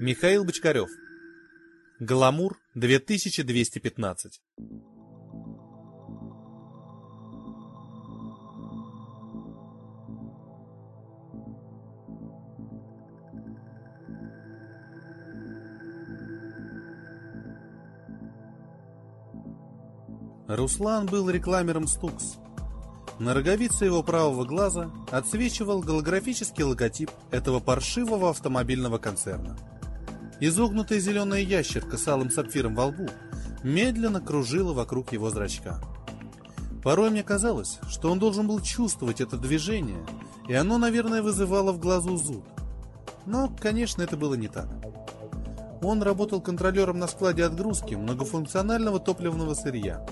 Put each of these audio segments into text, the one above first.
Михаил Бочкарев. Гламур 2215. Руслан был рекламером Стукс. На роговице его правого глаза отсвечивал голографический логотип этого паршивого автомобильного концерна. Изогнутая зеленая ящерка с алым сапфиром во лбу медленно кружила вокруг его зрачка. Порой мне казалось, что он должен был чувствовать это движение, и оно, наверное, вызывало в глазу зуд. Но, конечно, это было не так. Он работал контролером на складе отгрузки многофункционального топливного сырья.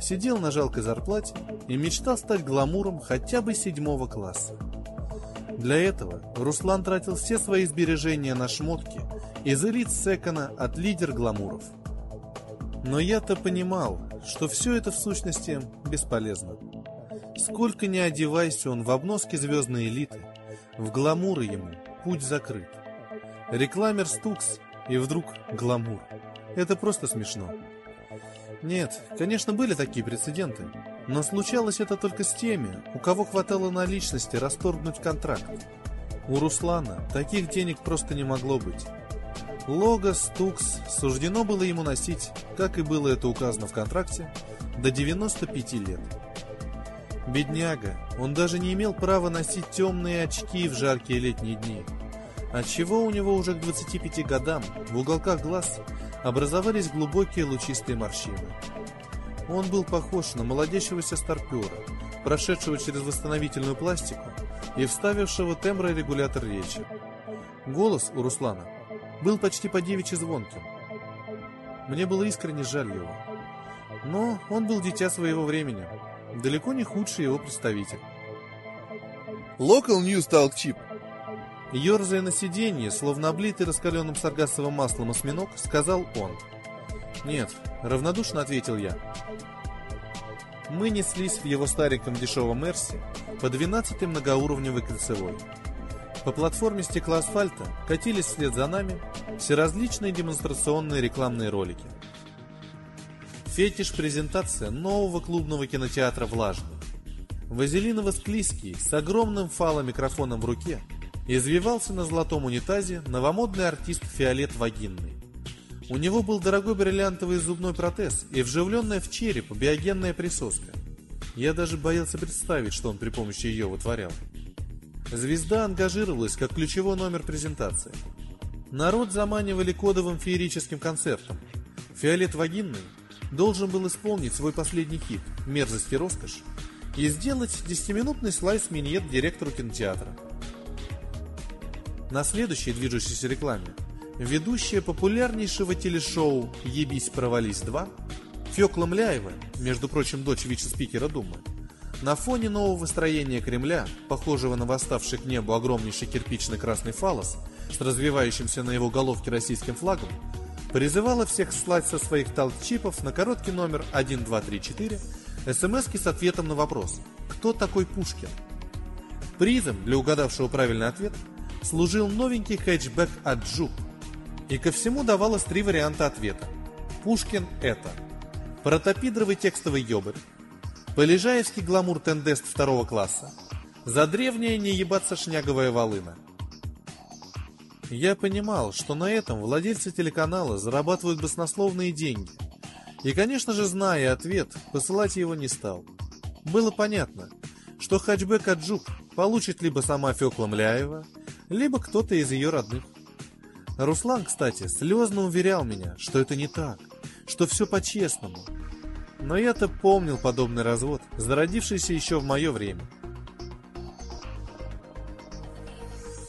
Сидел на жалкой зарплате и мечтал стать гламуром хотя бы седьмого класса. Для этого Руслан тратил все свои сбережения на шмотки из элит секона от лидер гламуров. Но я-то понимал, что все это в сущности бесполезно. Сколько ни одевайся он в обноски звездной элиты, в гламуры ему путь закрыт. Рекламер Стукс и вдруг гламур. Это просто смешно. Нет, конечно, были такие прецеденты, но случалось это только с теми, у кого хватало наличности расторгнуть контракт. У Руслана таких денег просто не могло быть. Лого Стукс суждено было ему носить, как и было это указано в контракте, до 95 лет. Бедняга, он даже не имел права носить темные очки в жаркие летние дни – отчего у него уже к 25 годам в уголках глаз образовались глубокие лучистые морщины. Он был похож на молодящегося старпера, прошедшего через восстановительную пластику и вставившего темброрегулятор речи. Голос у Руслана был почти по девичьи звонким. Мне было искренне жаль его. Но он был дитя своего времени, далеко не худший его представитель. Local News Talk Chip Ёрзая на сиденье, словно облитый раскаленным саргассовым маслом осьминог, сказал он. «Нет», — равнодушно ответил я. Мы неслись в его стареньком дешевом Мерсе по 12-й многоуровневой кольцевой. По платформе стеклоасфальта катились вслед за нами всеразличные демонстрационные рекламные ролики. Фетиш-презентация нового клубного кинотеатра «Влажный». Вазелиново-склизкий с огромным фаломикрофоном в руке – Извивался на золотом унитазе новомодный артист Фиолет Вагинный. У него был дорогой бриллиантовый зубной протез и вживленная в череп биогенная присоска. Я даже боялся представить, что он при помощи ее вытворял. Звезда ангажировалась как ключевой номер презентации. Народ заманивали кодовым феерическим концертом. Фиолет Вагинный должен был исполнить свой последний хит «Мерзость и роскошь» и сделать 10-минутный слайс-миньет директору кинотеатра – на следующей движущейся рекламе ведущая популярнейшего телешоу «Ебись, провались 2» Фёкла Мляева, между прочим, дочь вице-спикера Думы, на фоне нового строения Кремля, похожего на восставший к небу огромнейший кирпичный красный фалос с развивающимся на его головке российским флагом, призывала всех слать со своих талчипов на короткий номер 1234 смс с ответом на вопрос «Кто такой Пушкин?». Призом для угадавшего правильный ответ – служил новенький хэтчбэк от Джуп. И ко всему давалось три варианта ответа. Пушкин – это протопидровый текстовый ёбарь, Полежаевский гламур тендест второго класса, за древнее не ебаться шняговая волына. Я понимал, что на этом владельцы телеканала зарабатывают баснословные деньги. И, конечно же, зная ответ, посылать его не стал. Было понятно, что хэтчбэк Аджук получит либо сама Фёкла Мляева, либо кто-то из ее родных. Руслан, кстати, слезно уверял меня, что это не так, что все по-честному. Но я-то помнил подобный развод, зародившийся еще в мое время.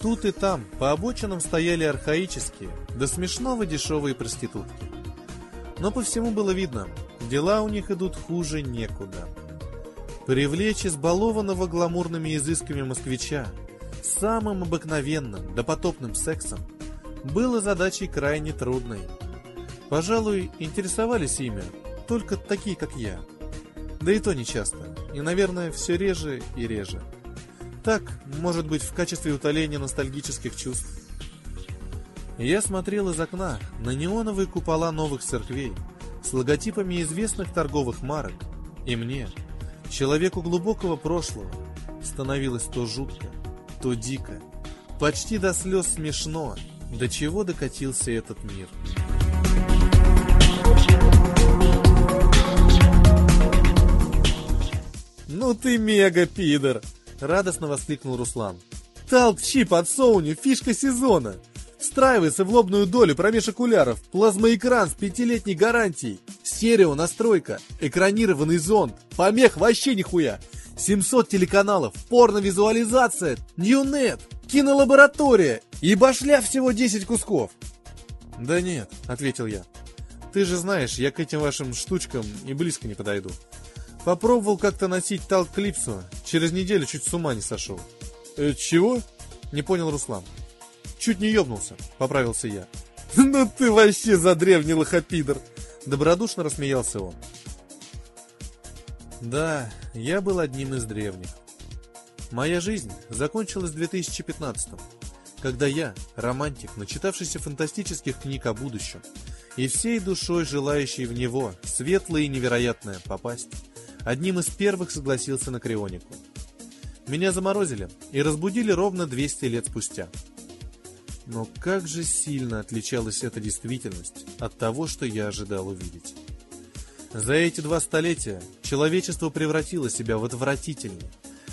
Тут и там по обочинам стояли архаические, до смешного дешевые проститутки. Но по всему было видно, дела у них идут хуже некуда. Привлечь избалованного гламурными изысками москвича самым обыкновенным, допотопным сексом было задачей крайне трудной. Пожалуй, интересовались ими только такие, как я. Да и то не часто, и, наверное, все реже и реже. Так, может быть, в качестве утоления ностальгических чувств. Я смотрел из окна на неоновые купола новых церквей с логотипами известных торговых марок, и мне, человеку глубокого прошлого, становилось то жутко, то дико, почти до слез смешно, до чего докатился этот мир. «Ну ты мега-пидор!» — радостно воскликнул Руслан. «Талк-чип от Соуни, фишка сезона! Встраивается в лобную долю промеж окуляров, плазмоэкран с пятилетней гарантией, стерео настройка, экранированный зонд, помех вообще нихуя, 700 телеканалов, порно-визуализация, Ньюнет, кинолаборатория и башля всего 10 кусков. Да нет, ответил я. Ты же знаешь, я к этим вашим штучкам и близко не подойду. Попробовал как-то носить талк клипсу, через неделю чуть с ума не сошел. Э, чего? Не понял Руслан. Чуть не ёбнулся, поправился я. Ну ты вообще за древний лохопидор! Добродушно рассмеялся он. Да, я был одним из древних. Моя жизнь закончилась в 2015 когда я, романтик, начитавшийся фантастических книг о будущем, и всей душой желающий в него, светлое и невероятное, попасть, одним из первых согласился на крионику. Меня заморозили и разбудили ровно 200 лет спустя. Но как же сильно отличалась эта действительность от того, что я ожидал увидеть. За эти два столетия человечество превратило себя в отвратительный,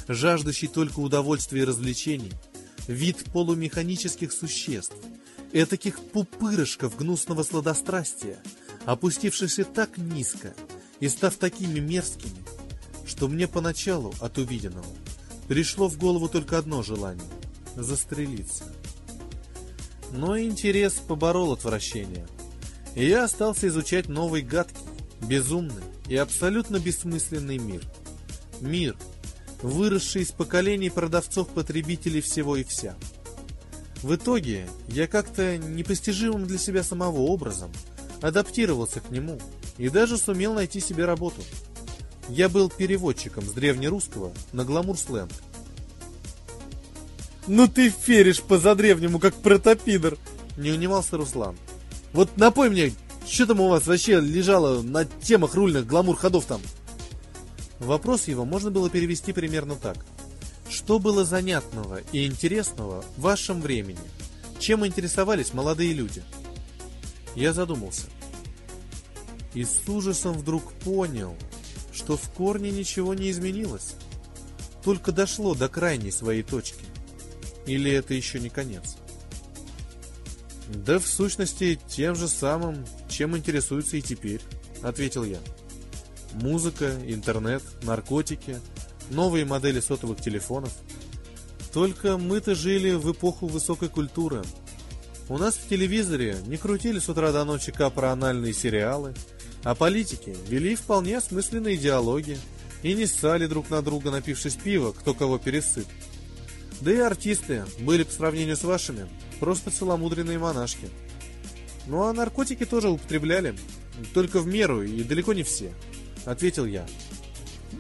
жаждущий только удовольствия и развлечений, вид полумеханических существ, этаких пупырышков гнусного сладострастия, опустившихся так низко и став такими мерзкими, что мне поначалу от увиденного пришло в голову только одно желание — застрелиться. Но интерес поборол отвращение, и я остался изучать новый гадкий, безумный и абсолютно бессмысленный мир. Мир, выросший из поколений продавцов-потребителей всего и вся. В итоге я как-то непостижимым для себя самого образом адаптировался к нему и даже сумел найти себе работу. Я был переводчиком с древнерусского на гламур-сленг. «Ну ты феришь по-задревнему, как протопидор!» Не унимался Руслан. «Вот напой мне, что там у вас вообще лежало на темах рульных гламур-ходов там?» Вопрос его можно было перевести примерно так. Что было занятного и интересного в вашем времени? Чем интересовались молодые люди? Я задумался. И с ужасом вдруг понял, что в корне ничего не изменилось. Только дошло до крайней своей точки. Или это еще не конец? Да в сущности тем же самым, чем интересуются и теперь, ответил я. Музыка, интернет, наркотики, новые модели сотовых телефонов. Только мы-то жили в эпоху высокой культуры. У нас в телевизоре не крутили с утра до ночи капроанальные сериалы, а политики вели вполне осмысленные диалоги и не ссали друг на друга, напившись пива, кто кого пересыт. Да и артисты были по сравнению с вашими просто целомудренные монашки. Ну а наркотики тоже употребляли, только в меру и далеко не все, ответил я.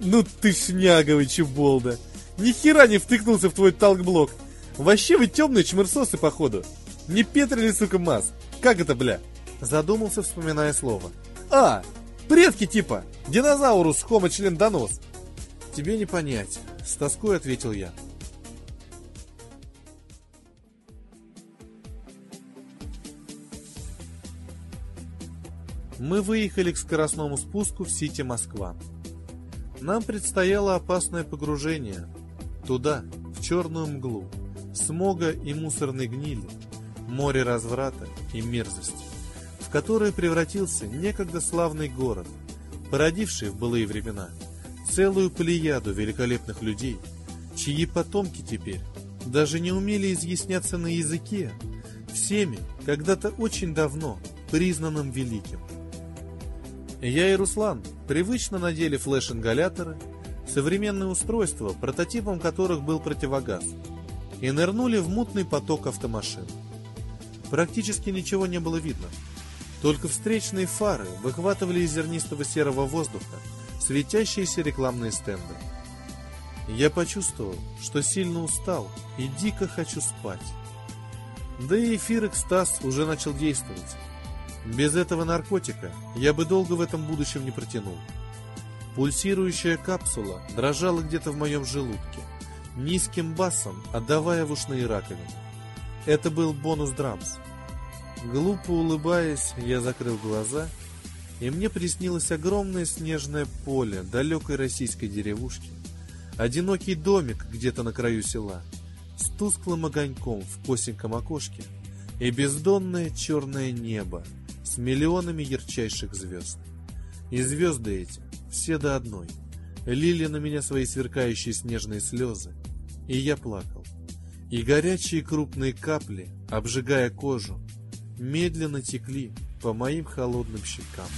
Ну ты шняговый чуболда. Ни хера не втыкнулся в твой талкблок. Вообще вы темные чмырсосы, походу. Не петрили, сука, масс. Как это, бля? Задумался, вспоминая слово. А, предки типа. Динозаурус, хомо член донос. Тебе не понять. С тоской ответил я. Мы выехали к скоростному спуску в Сити Москва. Нам предстояло опасное погружение. Туда, в черную мглу, смога и мусорной гнили, море разврата и мерзости, в которое превратился некогда славный город, породивший в былые времена целую плеяду великолепных людей, чьи потомки теперь даже не умели изъясняться на языке, всеми когда-то очень давно признанным великим. Я и Руслан привычно надели флеш-ингаляторы, современные устройства, прототипом которых был противогаз, и нырнули в мутный поток автомашин. Практически ничего не было видно. Только встречные фары выхватывали из зернистого серого воздуха светящиеся рекламные стенды. Я почувствовал, что сильно устал и дико хочу спать. Да и эфир экстаз уже начал действовать. Без этого наркотика я бы долго в этом будущем не протянул. Пульсирующая капсула дрожала где-то в моем желудке, низким басом отдавая в ушные раковины. Это был бонус драмс. Глупо улыбаясь, я закрыл глаза, и мне приснилось огромное снежное поле далекой российской деревушки, одинокий домик где-то на краю села, с тусклым огоньком в косеньком окошке и бездонное черное небо с миллионами ярчайших звезд. И звезды эти, все до одной, лили на меня свои сверкающие снежные слезы, и я плакал. И горячие крупные капли, обжигая кожу, медленно текли по моим холодным щекам.